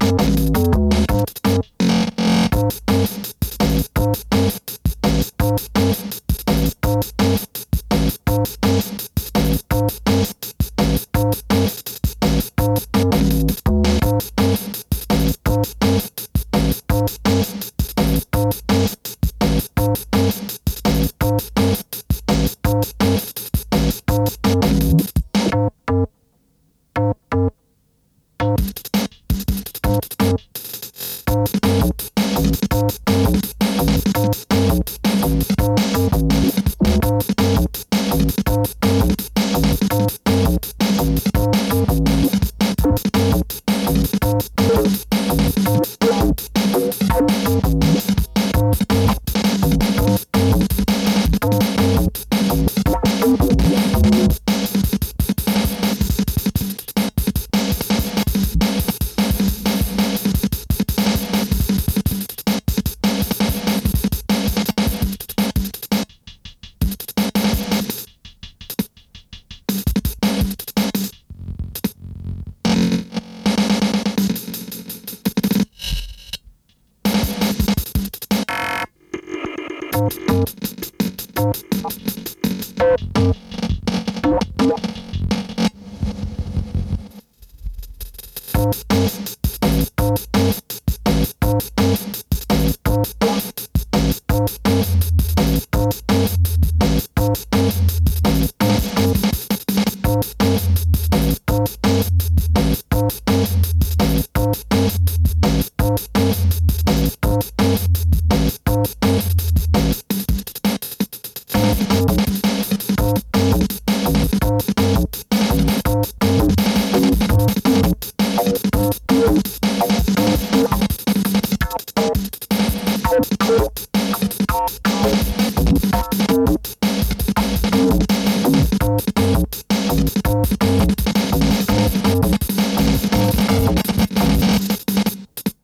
うん。Thank